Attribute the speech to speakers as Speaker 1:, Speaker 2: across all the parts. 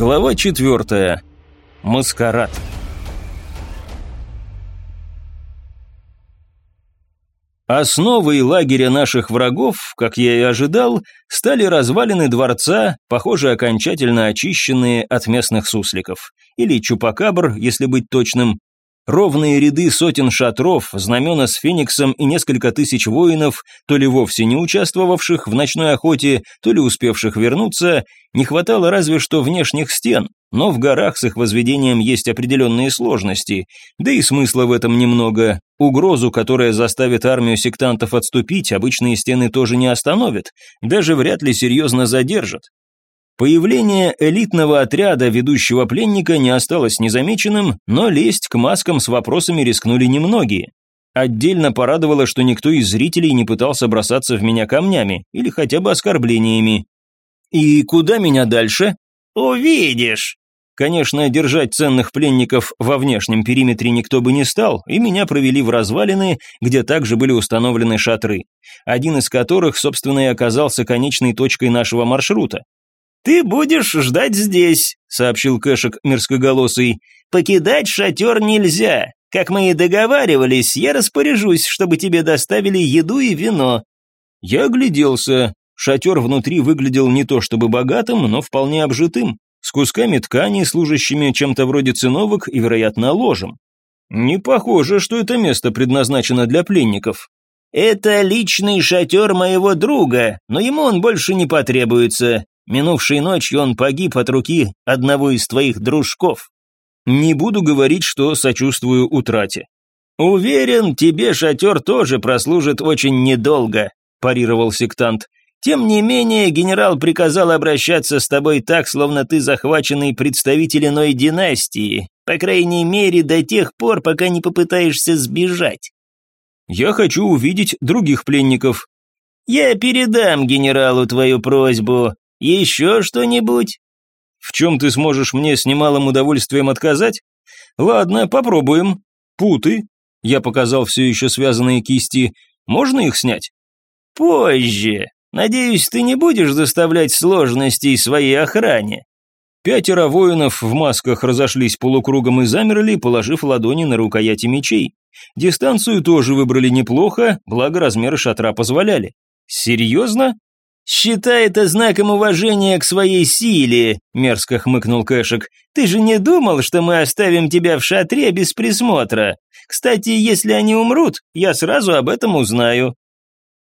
Speaker 1: Глава четвертая. Маскарад. Основой лагеря наших врагов, как я и ожидал, стали развалины дворца, похоже, окончательно очищенные от местных сусликов. Или чупакабр, если быть точным, Ровные ряды сотен шатров, знамена с фениксом и несколько тысяч воинов, то ли вовсе не участвовавших в ночной охоте, то ли успевших вернуться, не хватало разве что внешних стен, но в горах с их возведением есть определенные сложности, да и смысла в этом немного. Угрозу, которая заставит армию сектантов отступить, обычные стены тоже не остановят, даже вряд ли серьезно задержат. Появление элитного отряда ведущего пленника не осталось незамеченным, но лезть к маскам с вопросами рискнули немногие. Отдельно порадовало, что никто из зрителей не пытался бросаться в меня камнями или хотя бы оскорблениями. «И куда меня дальше?»
Speaker 2: «Увидишь!»
Speaker 1: Конечно, держать ценных пленников во внешнем периметре никто бы не стал, и меня провели в развалины, где также были установлены шатры, один из которых, собственно, и оказался конечной точкой нашего маршрута.
Speaker 2: «Ты будешь ждать здесь», — сообщил Кэшек мерзкоголосый. «Покидать шатер нельзя. Как мы и договаривались, я распоряжусь, чтобы тебе доставили еду и вино».
Speaker 1: Я огляделся. Шатер внутри выглядел не то чтобы богатым, но вполне обжитым, с кусками ткани, служащими чем-то вроде циновок и, вероятно, ложем. Не похоже, что это место предназначено для пленников.
Speaker 2: «Это личный шатер моего друга, но ему он больше не потребуется. Минувшей ночью он погиб от руки одного из твоих дружков.
Speaker 1: Не буду говорить, что сочувствую утрате.
Speaker 2: Уверен, тебе шатер тоже прослужит очень недолго, парировал сектант. Тем не менее, генерал приказал обращаться с тобой так, словно ты захваченный представитель иной династии, по крайней мере, до тех пор, пока не попытаешься сбежать.
Speaker 1: Я хочу увидеть других пленников.
Speaker 2: Я передам генералу твою просьбу, еще что-нибудь?»
Speaker 1: «В чем ты сможешь мне с немалым удовольствием отказать?» «Ладно, попробуем. Путы». Я показал все еще связанные кисти. «Можно их снять?»
Speaker 2: «Позже. Надеюсь, ты не будешь заставлять сложностей своей охране».
Speaker 1: Пятеро воинов в масках разошлись полукругом и замерли, положив ладони на рукояти мечей. Дистанцию тоже выбрали неплохо, благо размеры шатра позволяли. «Серьезно?»
Speaker 2: «Считай это знаком уважения к своей силе», — мерзко хмыкнул Кэшек. «Ты же не думал, что мы оставим тебя в шатре без присмотра? Кстати, если они умрут, я сразу об этом узнаю».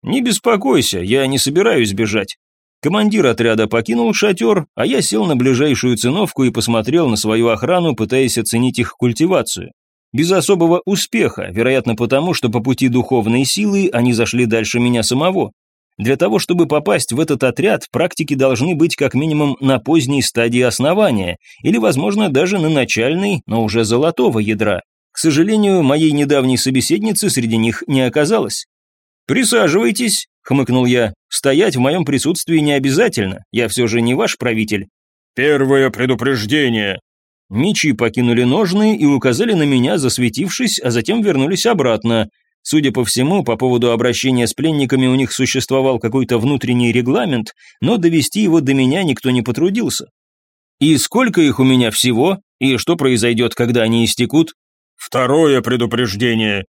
Speaker 1: «Не беспокойся, я не собираюсь бежать». Командир отряда покинул шатер, а я сел на ближайшую циновку и посмотрел на свою охрану, пытаясь оценить их культивацию. Без особого успеха, вероятно потому, что по пути духовной силы они зашли дальше меня самого. Для того, чтобы попасть в этот отряд, практики должны быть как минимум на поздней стадии основания, или, возможно, даже на начальной, но уже золотого ядра. К сожалению, моей недавней собеседницы среди них не оказалось. «Присаживайтесь», — хмыкнул я. «Стоять в моем присутствии не обязательно, я все же не ваш правитель».
Speaker 3: «Первое предупреждение».
Speaker 1: Мечи покинули ножны и указали на меня, засветившись, а затем вернулись обратно. Судя по всему, по поводу обращения с пленниками у них существовал какой-то внутренний регламент, но довести его до меня никто не потрудился. И сколько их у меня всего? И что произойдет, когда они истекут?
Speaker 3: Второе предупреждение.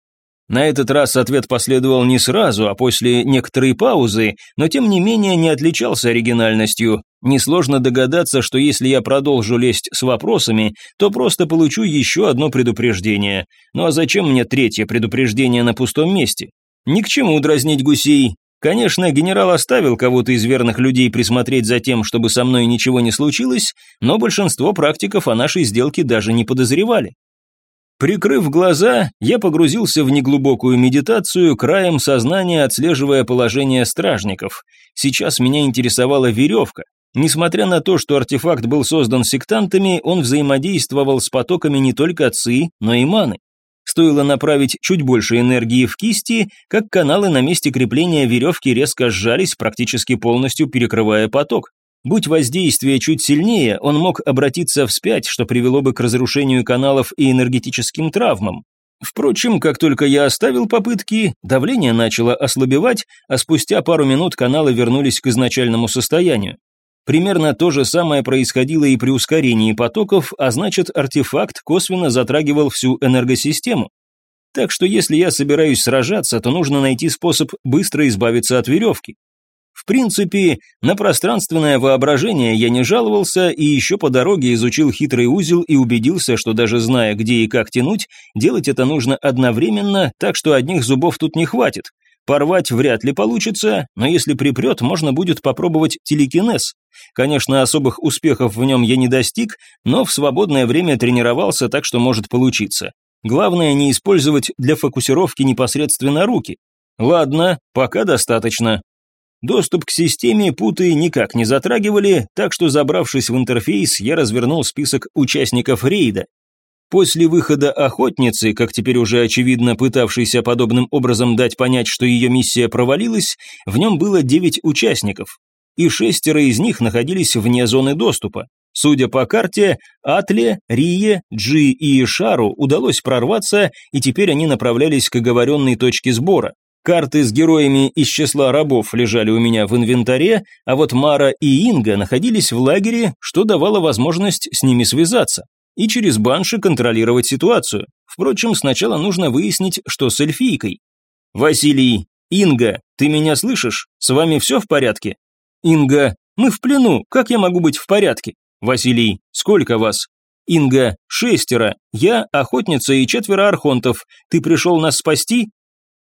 Speaker 1: На этот раз ответ последовал не сразу, а после некоторой паузы, но тем не менее не отличался оригинальностью. Несложно догадаться, что если я продолжу лезть с вопросами, то просто получу еще одно предупреждение. Ну а зачем мне третье предупреждение на пустом месте? Ни к чему дразнить гусей. Конечно, генерал оставил кого-то из верных людей присмотреть за тем, чтобы со мной ничего не случилось, но большинство практиков о нашей сделке даже не подозревали. Прикрыв глаза, я погрузился в неглубокую медитацию, краем сознания отслеживая положение стражников. Сейчас меня интересовала веревка. Несмотря на то, что артефакт был создан сектантами, он взаимодействовал с потоками не только ци, но и маны. Стоило направить чуть больше энергии в кисти, как каналы на месте крепления веревки резко сжались, практически полностью перекрывая поток. Будь воздействие чуть сильнее, он мог обратиться вспять, что привело бы к разрушению каналов и энергетическим травмам. Впрочем, как только я оставил попытки, давление начало ослабевать, а спустя пару минут каналы вернулись к изначальному состоянию. Примерно то же самое происходило и при ускорении потоков, а значит, артефакт косвенно затрагивал всю энергосистему. Так что если я собираюсь сражаться, то нужно найти способ быстро избавиться от веревки. В принципе, на пространственное воображение я не жаловался и еще по дороге изучил хитрый узел и убедился, что даже зная, где и как тянуть, делать это нужно одновременно, так что одних зубов тут не хватит. Порвать вряд ли получится, но если припрет, можно будет попробовать телекинез. Конечно, особых успехов в нем я не достиг, но в свободное время тренировался, так что может получиться. Главное не использовать для фокусировки непосредственно руки. Ладно, пока достаточно. Доступ к системе путы никак не затрагивали, так что, забравшись в интерфейс, я развернул список участников рейда. После выхода охотницы, как теперь уже очевидно пытавшейся подобным образом дать понять, что ее миссия провалилась, в нем было девять участников, и шестеро из них находились вне зоны доступа. Судя по карте, Атле, Рие, Джи и Шару удалось прорваться, и теперь они направлялись к оговоренной точке сбора. Карты с героями из числа рабов лежали у меня в инвентаре, а вот Мара и Инга находились в лагере, что давало возможность с ними связаться и через банши контролировать ситуацию. Впрочем, сначала нужно выяснить, что с эльфийкой. «Василий, Инга, ты меня слышишь? С вами все в порядке?» «Инга, мы в плену, как я могу быть в порядке?» «Василий, сколько вас?» «Инга, шестеро, я, охотница и четверо архонтов. Ты пришел нас спасти?»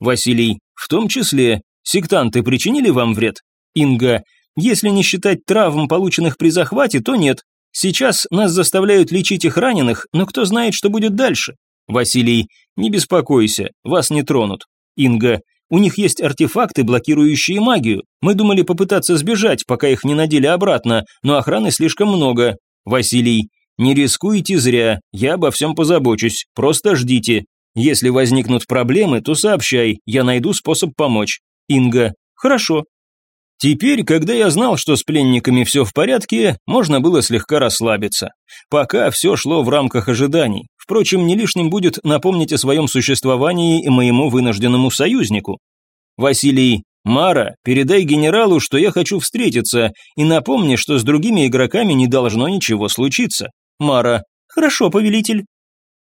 Speaker 1: Василий, в том числе, сектанты причинили вам вред? Инга, если не считать травм, полученных при захвате, то нет. Сейчас нас заставляют лечить их раненых, но кто знает, что будет дальше. Василий, не беспокойся, вас не тронут. Инга, у них есть артефакты, блокирующие магию. Мы думали попытаться сбежать, пока их не надели обратно, но охраны слишком много. Василий, не рискуйте зря, я обо всем позабочусь, просто ждите. Если возникнут проблемы, то сообщай, я найду способ помочь. Инга. Хорошо. Теперь, когда я знал, что с пленниками все в порядке, можно было слегка расслабиться. Пока все шло в рамках ожиданий. Впрочем, не лишним будет напомнить о своем существовании и моему вынужденному союзнику. Василий, Мара, передай генералу, что я хочу встретиться, и напомни, что с другими игроками не должно ничего случиться. Мара, хорошо, повелитель.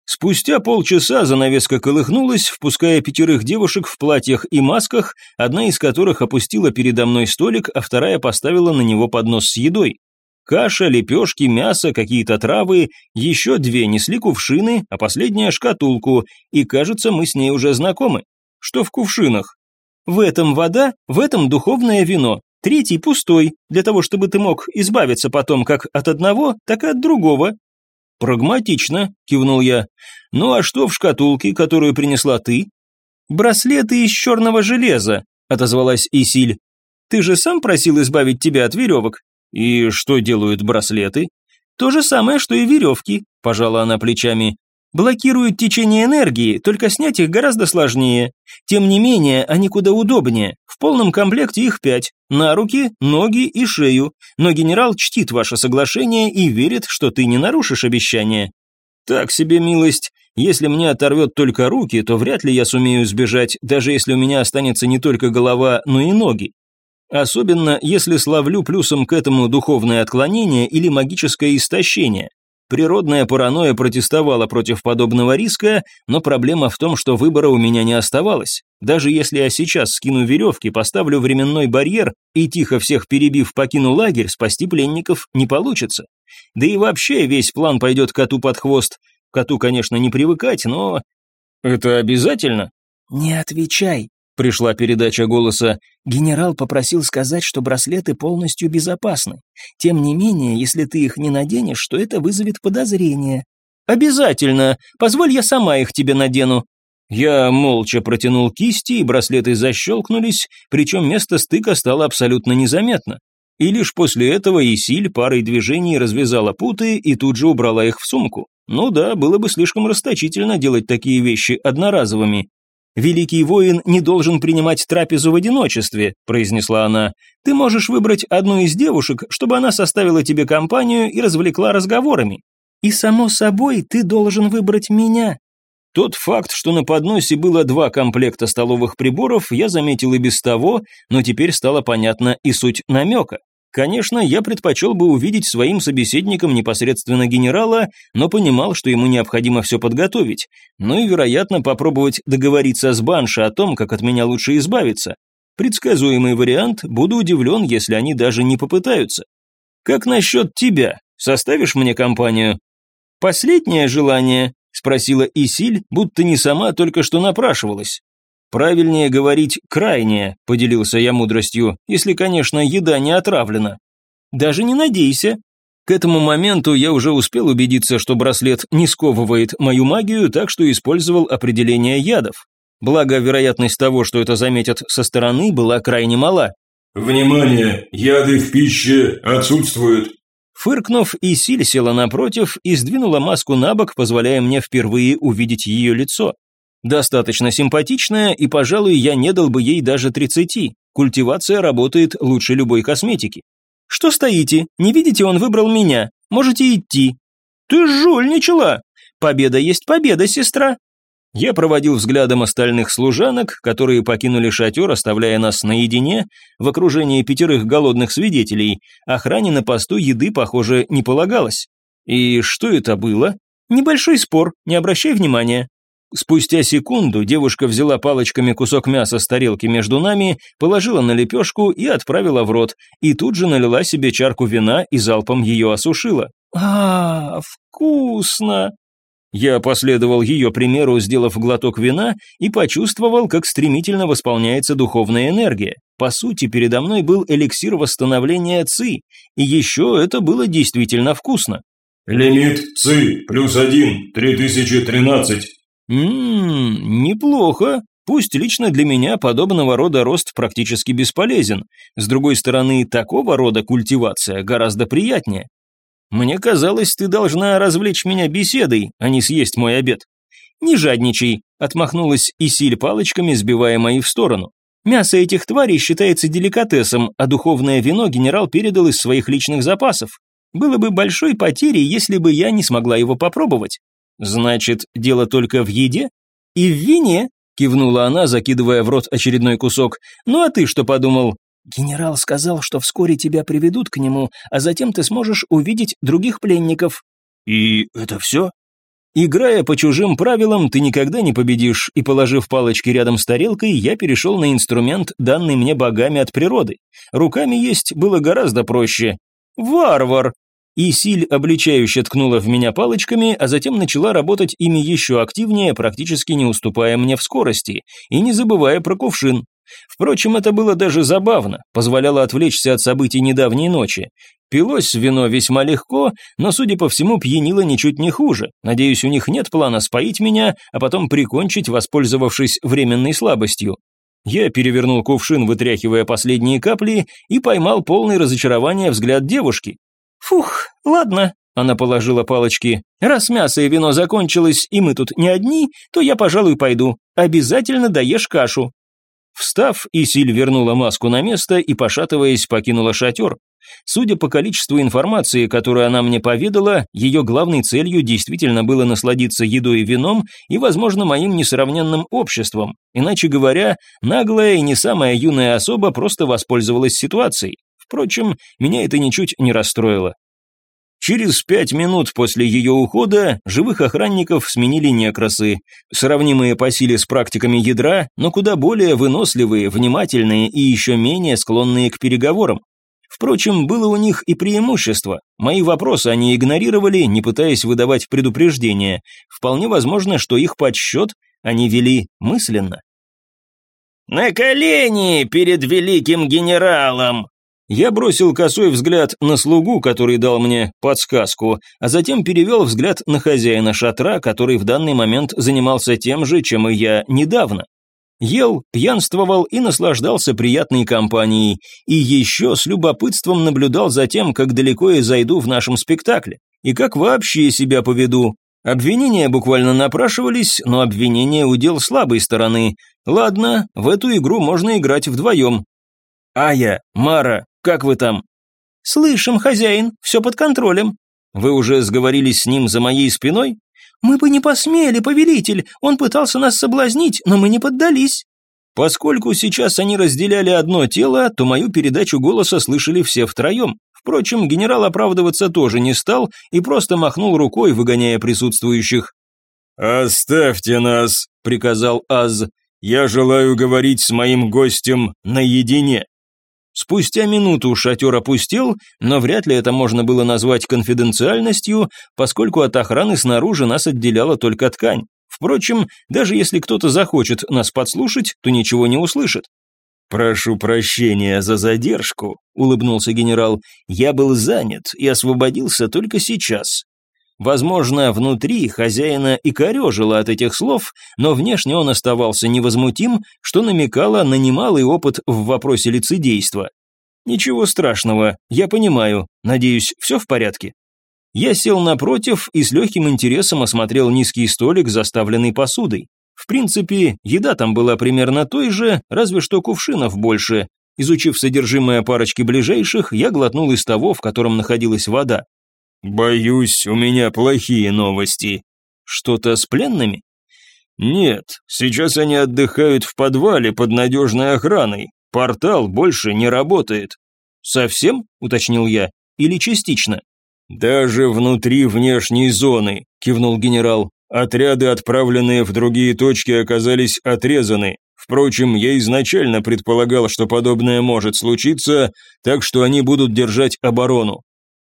Speaker 1: Спустя полчаса занавеска колыхнулась, впуская пятерых девушек в платьях и масках, одна из которых опустила передо мной столик, а вторая поставила на него поднос с едой. Каша, лепешки, мясо, какие-то травы, еще две несли кувшины, а последняя шкатулку, и кажется, мы с ней уже знакомы. Что в кувшинах? В этом вода, в этом духовное вино. Третий пустой, для того, чтобы ты мог избавиться потом как от одного, так и от другого, «Прагматично», – кивнул я. «Ну а что в шкатулке, которую принесла ты?» «Браслеты из черного железа», – отозвалась Исиль. «Ты же сам просил избавить тебя от веревок». «И что делают браслеты?» «То же самое, что и веревки», – пожала она плечами блокируют течение энергии, только снять их гораздо сложнее. Тем не менее, они куда удобнее. В полном комплекте их пять. На руки, ноги и шею. Но генерал чтит ваше соглашение и верит, что ты не нарушишь обещание. Так себе милость. Если мне оторвет только руки, то вряд ли я сумею сбежать, даже если у меня останется не только голова, но и ноги. Особенно, если славлю плюсом к этому духовное отклонение или магическое истощение. Природная паранойя протестовала против подобного риска, но проблема в том, что выбора у меня не оставалось. Даже если я сейчас скину веревки, поставлю временной барьер и, тихо всех перебив, покину лагерь, спасти пленников не получится. Да и вообще весь план пойдет коту под хвост. Коту, конечно, не привыкать, но... Это обязательно?
Speaker 4: «Не отвечай», Пришла передача голоса. Генерал попросил сказать, что браслеты полностью безопасны. Тем не менее, если ты их не наденешь, то это вызовет подозрение. Обязательно. Позволь, я сама их тебе надену. Я молча протянул кисти, и браслеты защелкнулись, причем место стыка стало абсолютно незаметно. И лишь после этого Исиль парой движений развязала путы и тут же убрала их в сумку. Ну да, было бы слишком расточительно делать такие вещи одноразовыми. «Великий воин не должен принимать трапезу в одиночестве», – произнесла она. «Ты можешь выбрать одну из девушек, чтобы она составила тебе компанию и развлекла разговорами. И, само собой, ты должен выбрать меня». Тот факт, что на подносе было два комплекта столовых приборов, я заметил и без того, но теперь стало понятна и суть намека.
Speaker 1: Конечно, я предпочел бы увидеть своим собеседником непосредственно генерала, но понимал, что ему необходимо все подготовить, ну и, вероятно, попробовать договориться с Банши о том, как от меня лучше избавиться. Предсказуемый вариант, буду удивлен, если они даже не попытаются. Как насчет тебя? Составишь мне компанию? Последнее желание, спросила Исиль, будто не сама только что напрашивалась. «Правильнее говорить «крайнее», — поделился я мудростью, если, конечно, еда не отравлена. «Даже не надейся». К этому моменту я уже успел убедиться, что браслет не сковывает мою магию, так что использовал определение ядов. Благо, вероятность того, что это заметят со стороны, была крайне мала.
Speaker 3: «Внимание! Яды в пище отсутствуют!»
Speaker 1: Фыркнув, Исиль села напротив и сдвинула маску на бок, позволяя мне впервые увидеть ее лицо. Достаточно симпатичная, и, пожалуй, я не дал бы ей даже 30. Культивация работает лучше любой косметики. Что стоите? Не видите, он выбрал меня. Можете идти. Ты жульничала. Победа есть победа, сестра. Я проводил взглядом остальных служанок, которые покинули шатер, оставляя нас наедине, в окружении пятерых голодных свидетелей. Охране на посту еды, похоже, не полагалось. И что это было? Небольшой спор, не обращай внимания. Спустя секунду девушка взяла палочками кусок мяса с тарелки между нами, положила на лепешку и отправила в рот, и тут же налила себе чарку вина и залпом ее осушила. а, вкусно!» Я последовал ее примеру, сделав глоток вина, и почувствовал, как стремительно восполняется духовная энергия. По сути, передо мной был эликсир восстановления ЦИ, и еще это было действительно вкусно.
Speaker 3: «Лимит ЦИ плюс один, 3013.
Speaker 1: Ммм, неплохо. Пусть лично для меня подобного рода рост практически бесполезен. С другой стороны, такого рода культивация гораздо приятнее. Мне казалось, ты должна развлечь меня беседой, а не съесть мой обед. Не жадничай, отмахнулась Исиль палочками, сбивая мои в сторону. Мясо этих тварей считается деликатесом, а духовное вино генерал передал из своих личных запасов. Было бы большой потерей, если бы я не смогла его попробовать. «Значит, дело только в еде?» «И в вине», — кивнула она, закидывая в рот очередной кусок. «Ну а ты что подумал?» «Генерал сказал, что вскоре тебя приведут к нему, а затем ты сможешь увидеть других пленников».
Speaker 3: «И это все?»
Speaker 1: Играя по чужим правилам, ты никогда не победишь, и положив палочки рядом с тарелкой, я перешел на инструмент, данный мне богами от природы. Руками есть было гораздо проще. «Варвар!» И Силь обличающе ткнула в меня палочками, а затем начала работать ими еще активнее, практически не уступая мне в скорости, и не забывая про кувшин. Впрочем, это было даже забавно, позволяло отвлечься от событий недавней ночи. Пилось вино весьма легко, но, судя по всему, пьянило ничуть не хуже. Надеюсь, у них нет плана споить меня, а потом прикончить, воспользовавшись временной слабостью. Я перевернул кувшин, вытряхивая последние капли, и поймал полный разочарования взгляд девушки. «Фух, ладно», — она положила палочки. «Раз мясо и вино закончилось, и мы тут не одни, то я, пожалуй, пойду. Обязательно доешь кашу». Встав, Исиль вернула маску на место и, пошатываясь, покинула шатер. Судя по количеству информации, которую она мне поведала, ее главной целью действительно было насладиться едой и вином и, возможно, моим несравненным обществом. Иначе говоря, наглая и не самая юная особа просто воспользовалась ситуацией. Впрочем, меня это ничуть не расстроило. Через пять минут после ее ухода живых охранников сменили некрасы, сравнимые по силе с практиками ядра, но куда более выносливые, внимательные и еще менее склонные к переговорам. Впрочем, было у них и преимущество. Мои вопросы они игнорировали, не пытаясь выдавать предупреждения. Вполне возможно, что их подсчет они вели мысленно.
Speaker 2: «На колени перед великим генералом!»
Speaker 1: Я бросил косой взгляд на слугу, который дал мне подсказку, а затем перевел взгляд на хозяина шатра, который в данный момент занимался тем же, чем и я недавно. Ел, пьянствовал и наслаждался приятной компанией, и еще с любопытством наблюдал за тем, как далеко я зайду в нашем спектакле, и как вообще себя поведу. Обвинения буквально напрашивались, но обвинение удел слабой стороны. Ладно, в эту игру можно играть вдвоем. Ая, Мара, как вы там?» «Слышим, хозяин, все под контролем». «Вы уже сговорились с ним за моей спиной?» «Мы бы не посмели, повелитель, он пытался нас соблазнить, но мы не поддались». Поскольку сейчас они разделяли одно тело, то мою передачу голоса слышали все втроем. Впрочем, генерал оправдываться тоже не стал и просто махнул рукой, выгоняя присутствующих.
Speaker 3: «Оставьте нас», — приказал Аз. «Я желаю говорить с моим гостем наедине».
Speaker 1: Спустя минуту шатер опустел, но вряд ли это можно было назвать конфиденциальностью, поскольку от охраны снаружи нас отделяла только ткань. Впрочем, даже если кто-то захочет нас подслушать, то ничего не услышит.
Speaker 2: «Прошу прощения за задержку», — улыбнулся генерал. «Я был занят и освободился только сейчас. Возможно, внутри хозяина и корежило от этих слов, но внешне он оставался невозмутим, что намекало на немалый опыт в вопросе лицедейства. «Ничего страшного, я понимаю. Надеюсь, все в порядке?» Я сел напротив и с легким интересом осмотрел низкий столик, заставленный посудой. В принципе, еда там была примерно той же, разве что кувшинов больше. Изучив содержимое парочки ближайших, я глотнул из того, в котором находилась вода.
Speaker 3: «Боюсь, у меня плохие новости».
Speaker 1: «Что-то с пленными?»
Speaker 3: «Нет, сейчас они отдыхают в подвале под надежной охраной. Портал больше не работает».
Speaker 1: «Совсем?» – уточнил я. «Или частично?»
Speaker 3: «Даже внутри внешней зоны», – кивнул генерал. «Отряды, отправленные в другие точки, оказались отрезаны. Впрочем, я изначально предполагал, что подобное может случиться, так что они будут держать оборону.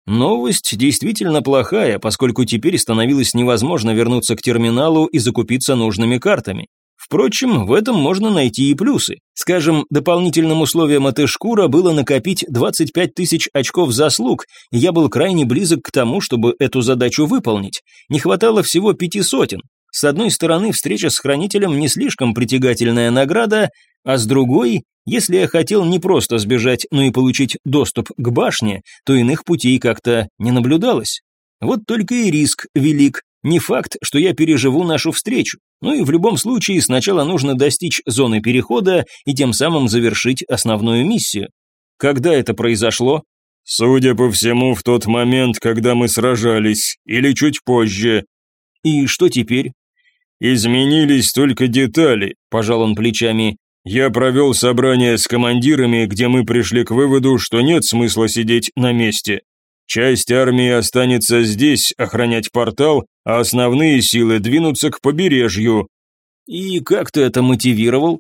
Speaker 1: Новость действительно плохая, поскольку теперь становилось невозможно вернуться к терминалу и закупиться нужными картами. Впрочем, в этом можно найти и плюсы. Скажем, дополнительным условием этой шкура было накопить 25 тысяч очков заслуг, и я был крайне близок к тому, чтобы эту задачу выполнить. Не хватало всего пяти сотен. С одной стороны, встреча с хранителем не слишком притягательная награда, а с другой, если я хотел не просто сбежать, но и получить доступ к башне, то иных путей как-то не наблюдалось. Вот только и риск велик. Не факт, что я переживу нашу встречу. Ну и в любом случае сначала нужно достичь зоны перехода и тем самым завершить основную миссию. Когда это произошло?
Speaker 3: Судя по всему, в тот момент, когда мы сражались, или чуть позже.
Speaker 1: И что теперь?
Speaker 3: Изменились только детали, пожал он плечами. Я провел собрание с командирами, где мы пришли к выводу, что нет смысла сидеть на месте. Часть армии останется здесь охранять портал, а основные силы двинутся к побережью.
Speaker 1: И как ты это мотивировал?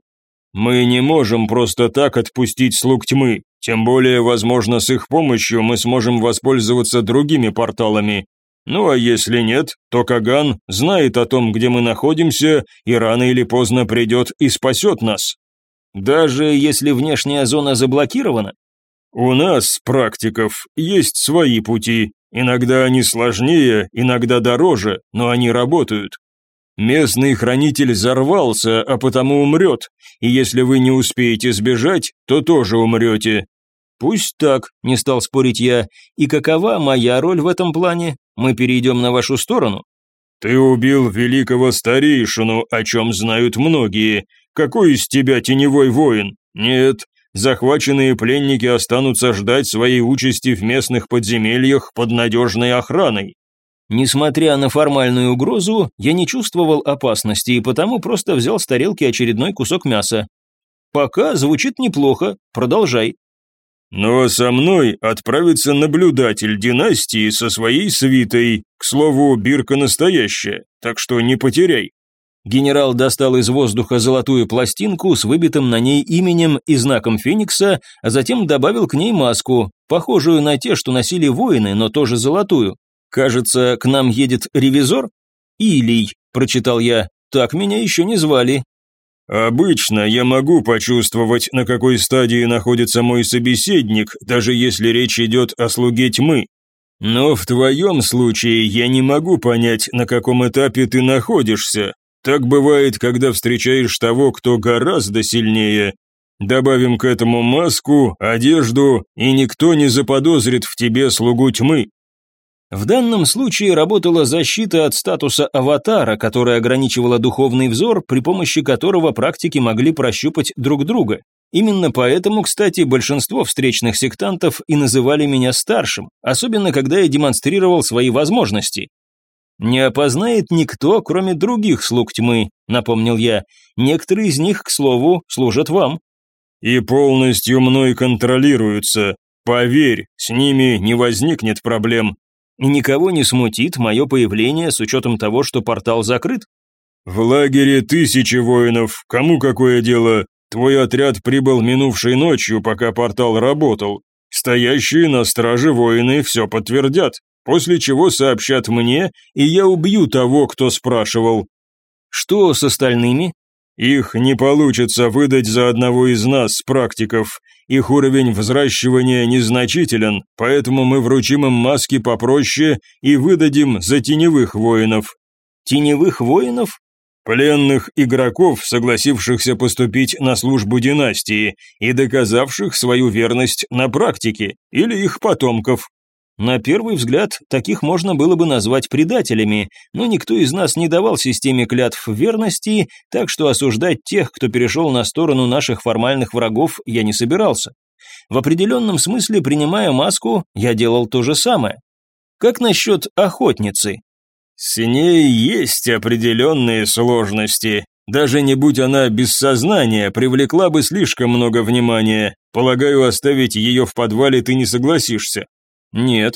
Speaker 3: Мы не можем просто так отпустить слуг тьмы, тем более, возможно, с их помощью мы сможем воспользоваться другими порталами. Ну а если нет, то Каган знает о том, где мы находимся, и рано или поздно придет и спасет нас.
Speaker 1: Даже если внешняя зона заблокирована?
Speaker 3: У нас, практиков, есть свои пути. Иногда они сложнее, иногда дороже, но они работают. Местный хранитель взорвался, а потому умрет, и если вы не успеете сбежать, то тоже умрете.
Speaker 1: Пусть так, не стал спорить я. И какова моя роль в этом плане? Мы перейдем на вашу сторону?
Speaker 3: Ты убил великого старейшину, о чем знают многие, какой из тебя теневой воин? Нет, захваченные пленники останутся ждать своей участи в местных подземельях под надежной охраной.
Speaker 1: Несмотря на формальную угрозу, я не чувствовал опасности и потому просто взял с тарелки очередной кусок мяса. Пока звучит неплохо, продолжай.
Speaker 3: А со мной отправится наблюдатель династии со своей свитой. К слову, бирка настоящая, так что не потеряй.
Speaker 1: Генерал достал из воздуха золотую пластинку с выбитым на ней именем и знаком Феникса, а затем добавил к ней маску, похожую на те, что носили воины, но тоже золотую. «Кажется, к нам едет ревизор?» «Илий», – прочитал я, – «так меня еще не звали».
Speaker 3: «Обычно я могу почувствовать, на какой стадии находится мой собеседник, даже если речь идет о слуге тьмы. Но в твоем случае я не могу понять, на каком этапе ты находишься, так бывает, когда встречаешь того, кто гораздо сильнее. Добавим к этому маску, одежду, и никто не заподозрит в тебе слугу тьмы.
Speaker 1: В данном случае работала защита от статуса аватара, которая ограничивала духовный взор, при помощи которого практики могли прощупать друг друга. Именно поэтому, кстати, большинство встречных сектантов и называли меня старшим, особенно когда я демонстрировал свои возможности. «Не опознает никто, кроме других слуг тьмы», — напомнил я. «Некоторые из них, к слову, служат вам».
Speaker 3: «И полностью мной контролируются. Поверь, с ними не возникнет проблем».
Speaker 1: «И никого не смутит мое появление с учетом того, что портал закрыт?»
Speaker 3: «В лагере тысячи воинов. Кому какое дело? Твой отряд прибыл минувшей ночью, пока портал работал. Стоящие на страже воины все подтвердят, после чего сообщат мне, и я убью того, кто спрашивал.
Speaker 1: Что с остальными?
Speaker 3: Их не получится выдать за одного из нас, практиков. Их уровень взращивания незначителен, поэтому мы вручим им маски попроще и выдадим за теневых воинов.
Speaker 1: Теневых воинов?
Speaker 3: Пленных игроков, согласившихся поступить на службу династии и доказавших свою верность на практике, или их потомков.
Speaker 1: На первый взгляд, таких можно было бы назвать предателями, но никто из нас не давал системе клятв верности, так что осуждать тех, кто перешел на сторону наших формальных врагов, я не собирался. В определенном смысле, принимая маску, я делал то же самое. Как насчет охотницы?
Speaker 3: С ней есть определенные сложности. Даже не будь она без сознания, привлекла бы слишком много внимания. Полагаю, оставить ее в подвале ты не согласишься.
Speaker 1: Нет.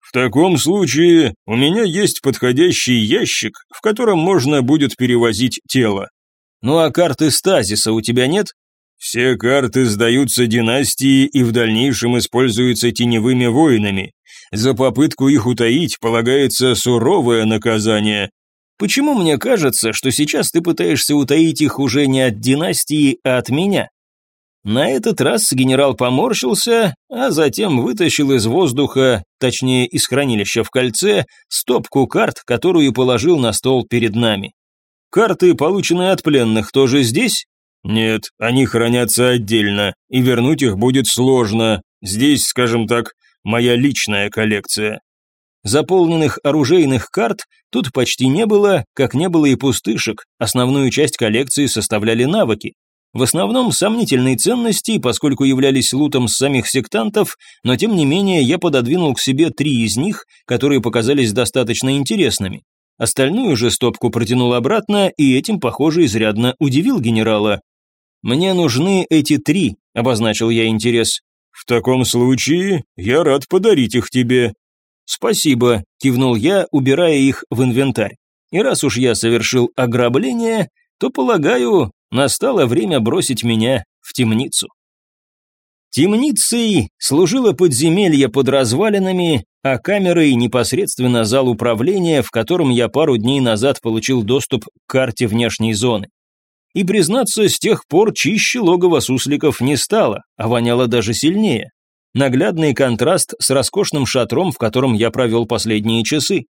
Speaker 3: В таком случае у меня есть подходящий ящик, в котором можно будет перевозить тело.
Speaker 1: Ну а карты стазиса у тебя нет?
Speaker 3: Все карты сдаются династии и в дальнейшем используются теневыми воинами. За попытку их утаить полагается суровое наказание.
Speaker 1: Почему мне кажется, что сейчас ты пытаешься утаить их уже не от династии, а от меня? На этот раз генерал поморщился, а затем вытащил из воздуха, точнее из хранилища в кольце, стопку карт, которую положил на стол перед нами. Карты, полученные от пленных, тоже здесь?
Speaker 3: Нет, они хранятся отдельно, и вернуть их будет сложно. Здесь, скажем так, моя личная коллекция.
Speaker 1: Заполненных оружейных карт тут почти не было, как не было и пустышек, основную часть коллекции составляли навыки. В основном сомнительные ценности, поскольку являлись лутом самих сектантов, но тем не менее я пододвинул к себе три из них, которые показались достаточно интересными. Остальную же стопку протянул обратно, и этим, похоже, изрядно удивил генерала. «Мне нужны эти три», — обозначил я интерес.
Speaker 3: «В таком случае я рад подарить их тебе».
Speaker 1: «Спасибо», – кивнул я, убирая их в инвентарь. «И раз уж я совершил ограбление, то, полагаю, настало время бросить меня в темницу». Темницей служило подземелье под развалинами, а камерой непосредственно зал управления, в котором я пару дней назад получил доступ к карте внешней зоны. И, признаться, с тех пор чище логово сусликов не стало, а воняло даже сильнее. Наглядный контраст с роскошным шатром, в котором я провел последние часы.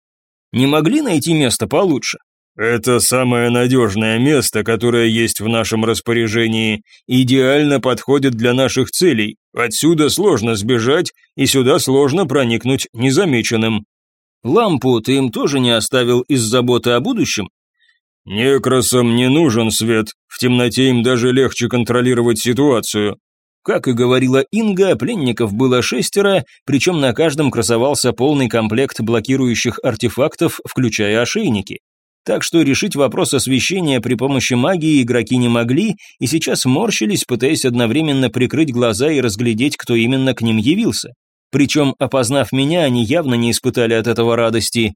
Speaker 1: Не могли найти место получше?
Speaker 3: Это самое надежное место, которое есть в нашем распоряжении, идеально подходит для наших целей. Отсюда сложно сбежать, и сюда сложно проникнуть незамеченным.
Speaker 1: Лампу ты им тоже не оставил из заботы о будущем?
Speaker 3: Некрасам не нужен свет, в темноте им даже легче контролировать ситуацию.
Speaker 1: Как и говорила Инга, пленников было шестеро, причем на каждом красовался полный комплект блокирующих артефактов, включая ошейники. Так что решить вопрос освещения при помощи магии игроки не могли, и сейчас морщились, пытаясь одновременно прикрыть глаза и разглядеть, кто именно к ним явился. Причем, опознав меня, они явно не испытали от этого радости.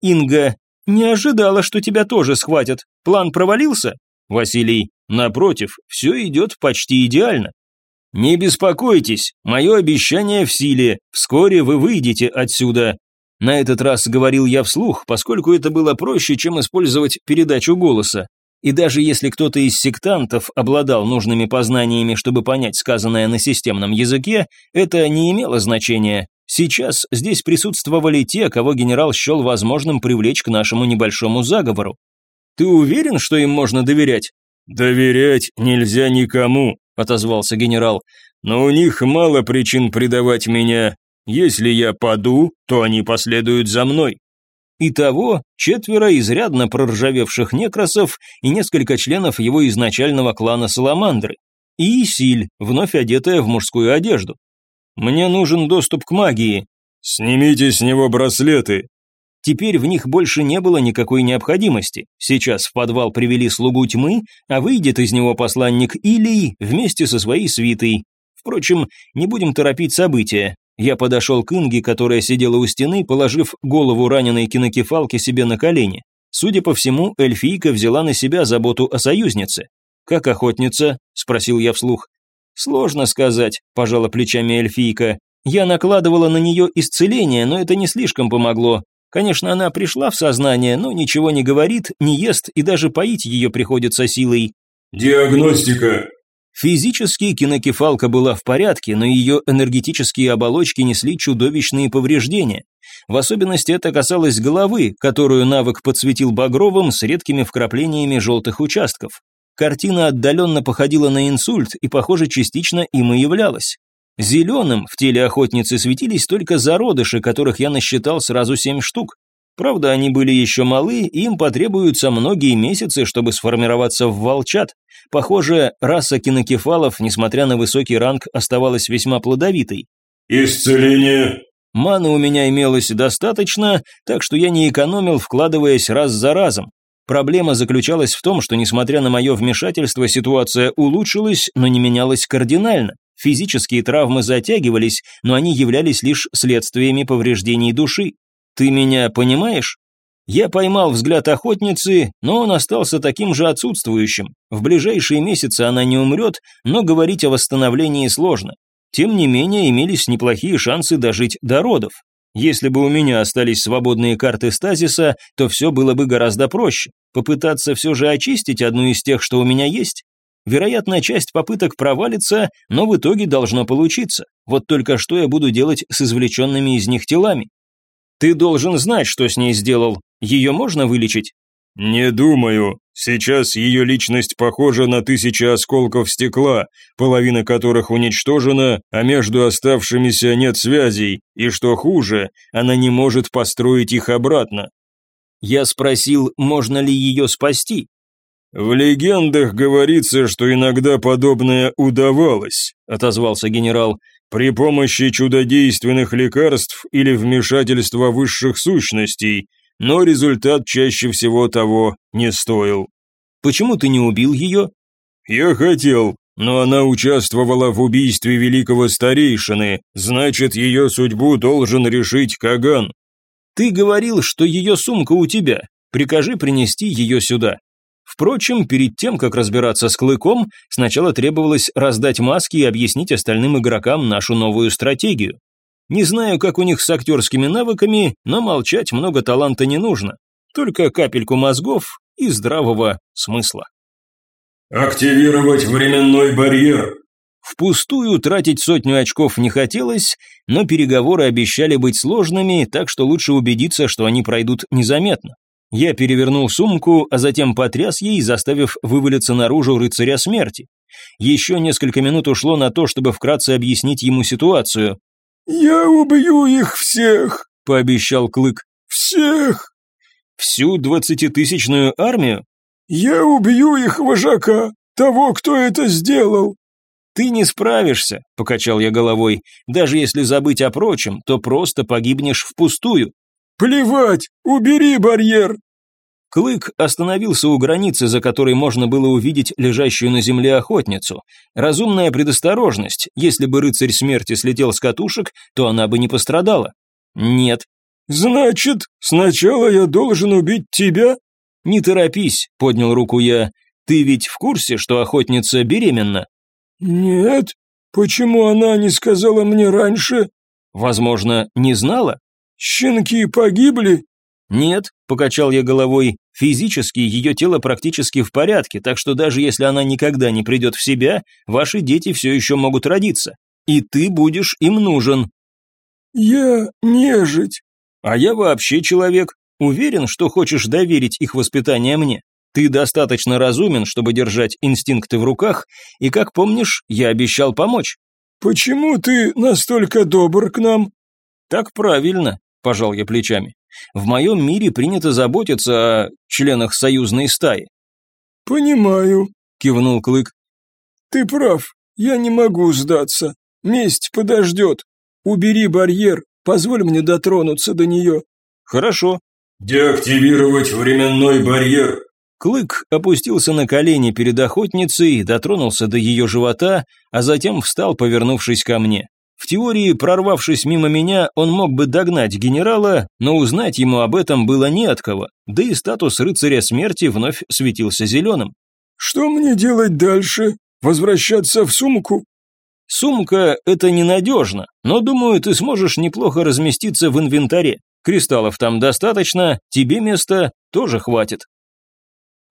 Speaker 1: Инга «Не ожидала, что тебя тоже схватят. План провалился?» «Василий, напротив, все идет почти идеально. «Не беспокойтесь, мое обещание в силе, вскоре вы выйдете отсюда». На этот раз говорил я вслух, поскольку это было проще, чем использовать передачу голоса. И даже если кто-то из сектантов обладал нужными познаниями, чтобы понять сказанное на системном языке, это не имело значения. Сейчас здесь присутствовали те, кого генерал счел возможным привлечь к нашему небольшому заговору. Ты уверен, что им можно доверять?
Speaker 3: Доверять нельзя никому, отозвался генерал. Но у них мало причин предавать меня. Если я паду, то они последуют за мной.
Speaker 1: Итого четверо изрядно проржавевших некросов и несколько членов его изначального клана Саламандры. И Исиль, вновь одетая в мужскую одежду. Мне нужен доступ к магии.
Speaker 3: Снимите с него браслеты.
Speaker 1: Теперь в них больше не было никакой необходимости. Сейчас в подвал привели слугу тьмы, а выйдет из него посланник Илий вместе со своей свитой. Впрочем, не будем торопить события. Я подошел к Инге, которая сидела у стены, положив голову раненой кинокефалки себе на колени. Судя по всему, эльфийка взяла на себя заботу о союзнице. «Как охотница?» – спросил я вслух. «Сложно сказать», – пожала плечами эльфийка. «Я накладывала на нее исцеление, но это не слишком помогло. Конечно, она пришла в сознание, но ничего не говорит, не ест и даже поить ее приходится силой.
Speaker 3: Диагностика.
Speaker 1: Физически кинокефалка была в порядке, но ее энергетические оболочки несли чудовищные повреждения. В особенности это касалось головы, которую навык подсветил багровым с редкими вкраплениями желтых участков. Картина отдаленно походила на инсульт и, похоже, частично им и являлась. Зеленым в теле охотницы светились только зародыши, которых я насчитал сразу семь штук. Правда, они были еще малы, и им потребуются многие месяцы, чтобы сформироваться в волчат. Похоже, раса кинокефалов, несмотря на высокий ранг, оставалась весьма плодовитой.
Speaker 3: «Исцеление!»
Speaker 1: Маны у меня имелось достаточно, так что я не экономил, вкладываясь раз за разом. Проблема заключалась в том, что, несмотря на мое вмешательство, ситуация улучшилась, но не менялась кардинально. Физические травмы затягивались, но они являлись лишь следствиями повреждений души. Ты меня понимаешь? Я поймал взгляд охотницы, но он остался таким же отсутствующим. В ближайшие месяцы она не умрет, но говорить о восстановлении сложно. Тем не менее, имелись неплохие шансы дожить до родов. Если бы у меня остались свободные карты стазиса, то все было бы гораздо проще. Попытаться все же очистить одну из тех, что у меня есть? Вероятно, часть попыток провалится, но в итоге должно получиться. Вот только что я буду делать с извлеченными из них телами? Ты должен знать, что с ней сделал. Ее можно вылечить?
Speaker 3: Не думаю. Сейчас ее личность похожа на тысячи осколков стекла, половина которых уничтожена, а между оставшимися нет связей, и что хуже, она не может построить их обратно.
Speaker 1: Я спросил, можно ли ее спасти.
Speaker 3: «В легендах говорится, что иногда подобное удавалось», – отозвался генерал, «при помощи чудодейственных лекарств или вмешательства высших сущностей, но результат чаще всего того не стоил».
Speaker 1: «Почему ты не убил ее?»
Speaker 3: «Я хотел, но она участвовала в убийстве великого старейшины, значит, ее судьбу должен решить Каган».
Speaker 1: «Ты говорил, что ее сумка у тебя. Прикажи принести ее сюда». Впрочем, перед тем, как разбираться с Клыком, сначала требовалось раздать маски и объяснить остальным игрокам нашу новую стратегию. Не знаю, как у них с актерскими навыками, но молчать много таланта не нужно. Только капельку мозгов и здравого смысла.
Speaker 3: «Активировать временной барьер»,
Speaker 1: Впустую тратить сотню очков не хотелось, но переговоры обещали быть сложными, так что лучше убедиться, что они пройдут незаметно. Я перевернул сумку, а затем потряс ей, заставив вывалиться наружу рыцаря смерти. Еще несколько минут ушло на то, чтобы вкратце объяснить ему ситуацию.
Speaker 3: «Я убью их всех», —
Speaker 1: пообещал Клык.
Speaker 3: «Всех!»
Speaker 1: «Всю двадцатитысячную армию?»
Speaker 3: «Я убью их вожака, того, кто это сделал».
Speaker 1: «Ты не справишься», — покачал я головой. «Даже если забыть о прочем, то просто погибнешь впустую».
Speaker 3: «Плевать! Убери барьер!»
Speaker 1: Клык остановился у границы, за которой можно было увидеть лежащую на земле охотницу. Разумная предосторожность. Если бы рыцарь смерти слетел с катушек, то она бы не пострадала. Нет.
Speaker 3: «Значит, сначала я должен убить тебя?»
Speaker 1: «Не торопись», — поднял руку я. «Ты ведь в курсе, что охотница беременна?»
Speaker 3: «Нет. Почему она не сказала мне раньше?»
Speaker 1: «Возможно, не знала?»
Speaker 3: «Щенки погибли?»
Speaker 1: «Нет», – покачал я головой, – «физически ее тело практически в порядке, так что даже если она никогда не придет в себя, ваши дети все еще могут родиться, и ты будешь им нужен».
Speaker 3: «Я нежить».
Speaker 1: «А я вообще человек. Уверен, что хочешь доверить их воспитание мне. Ты достаточно разумен, чтобы держать инстинкты в руках, и, как помнишь, я обещал помочь».
Speaker 3: «Почему ты настолько добр к нам?»
Speaker 1: «Так правильно пожал я плечами. В моем мире принято заботиться о членах союзной стаи.
Speaker 3: Понимаю, кивнул Клык. Ты прав, я не могу сдаться. Месть подождет. Убери барьер, позволь мне дотронуться до нее.
Speaker 1: Хорошо,
Speaker 3: Деактивировать временной барьер.
Speaker 1: Клык опустился на колени перед охотницей, дотронулся до ее живота, а затем встал, повернувшись ко мне. В теории, прорвавшись мимо меня, он мог бы догнать генерала, но узнать ему об этом было не от кого, да и статус рыцаря смерти вновь светился зеленым.
Speaker 3: «Что мне делать дальше? Возвращаться в сумку?»
Speaker 1: «Сумка – это ненадежно, но, думаю, ты сможешь неплохо разместиться в инвентаре. Кристаллов там достаточно, тебе места тоже хватит».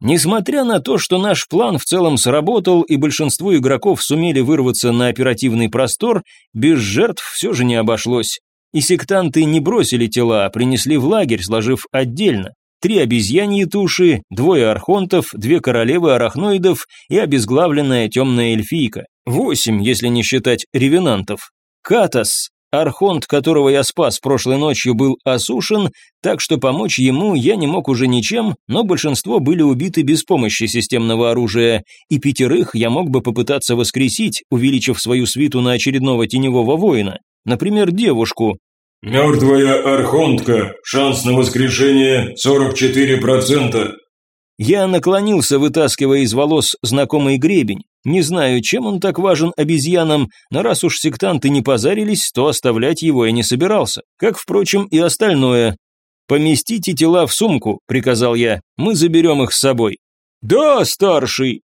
Speaker 1: Несмотря на то, что наш план в целом сработал и большинство игроков сумели вырваться на оперативный простор, без жертв все же не обошлось. И сектанты не бросили тела, а принесли в лагерь, сложив отдельно. Три обезьяньи туши, двое архонтов, две королевы арахноидов и обезглавленная темная эльфийка. Восемь, если не считать ревенантов. Катас, Архонт, которого я спас прошлой ночью, был осушен, так что помочь ему я не мог уже ничем, но большинство были убиты без помощи системного оружия, и пятерых я мог бы попытаться воскресить, увеличив свою свиту на очередного теневого воина. Например, девушку.
Speaker 3: «Мертвая Архонтка. Шанс на воскрешение 44%.
Speaker 1: Я наклонился, вытаскивая из волос знакомый гребень. Не знаю, чем он так важен обезьянам, но раз уж сектанты не позарились, то оставлять его я не собирался. Как, впрочем, и остальное. «Поместите тела в сумку», — приказал я, — «мы заберем их с собой». «Да, старший!»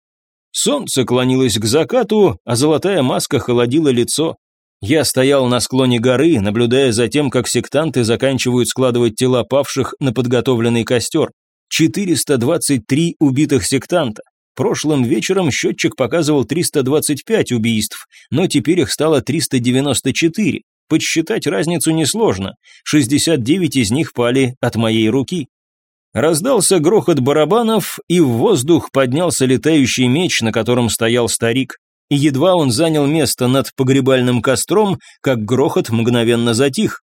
Speaker 1: Солнце клонилось к закату, а золотая маска холодила лицо. Я стоял на склоне горы, наблюдая за тем, как сектанты заканчивают складывать тела павших на подготовленный костер. 423 убитых сектанта. Прошлым вечером счетчик показывал 325 убийств, но теперь их стало 394. Подсчитать разницу несложно. 69 из них пали от моей руки. Раздался грохот барабанов, и в воздух поднялся летающий меч, на котором стоял старик. И едва он занял место над погребальным костром, как грохот мгновенно затих.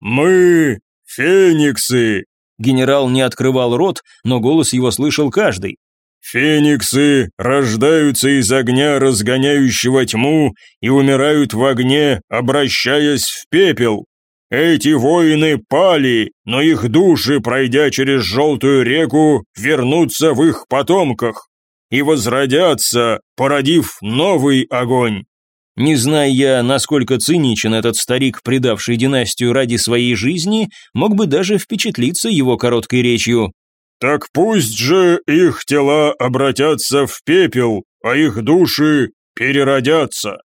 Speaker 3: «Мы — фениксы!»
Speaker 1: Генерал не открывал рот, но голос его слышал каждый.
Speaker 3: «Фениксы рождаются из огня, разгоняющего тьму, и умирают в огне, обращаясь в пепел. Эти воины пали, но их души, пройдя через желтую реку, вернутся в их потомках и возродятся, породив новый огонь.
Speaker 1: Не зная я, насколько циничен этот старик, предавший династию ради своей жизни, мог бы даже впечатлиться его короткой речью.
Speaker 3: «Так пусть же их тела обратятся в пепел, а их души переродятся».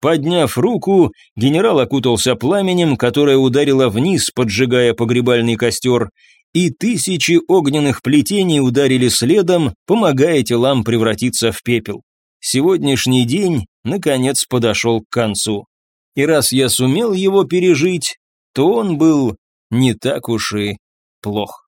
Speaker 1: Подняв руку, генерал окутался пламенем, которое ударило вниз, поджигая погребальный костер, и тысячи огненных плетений ударили следом, помогая телам превратиться в пепел. Сегодняшний день наконец подошел к концу. И раз я сумел его пережить, то он был не так уж и плох.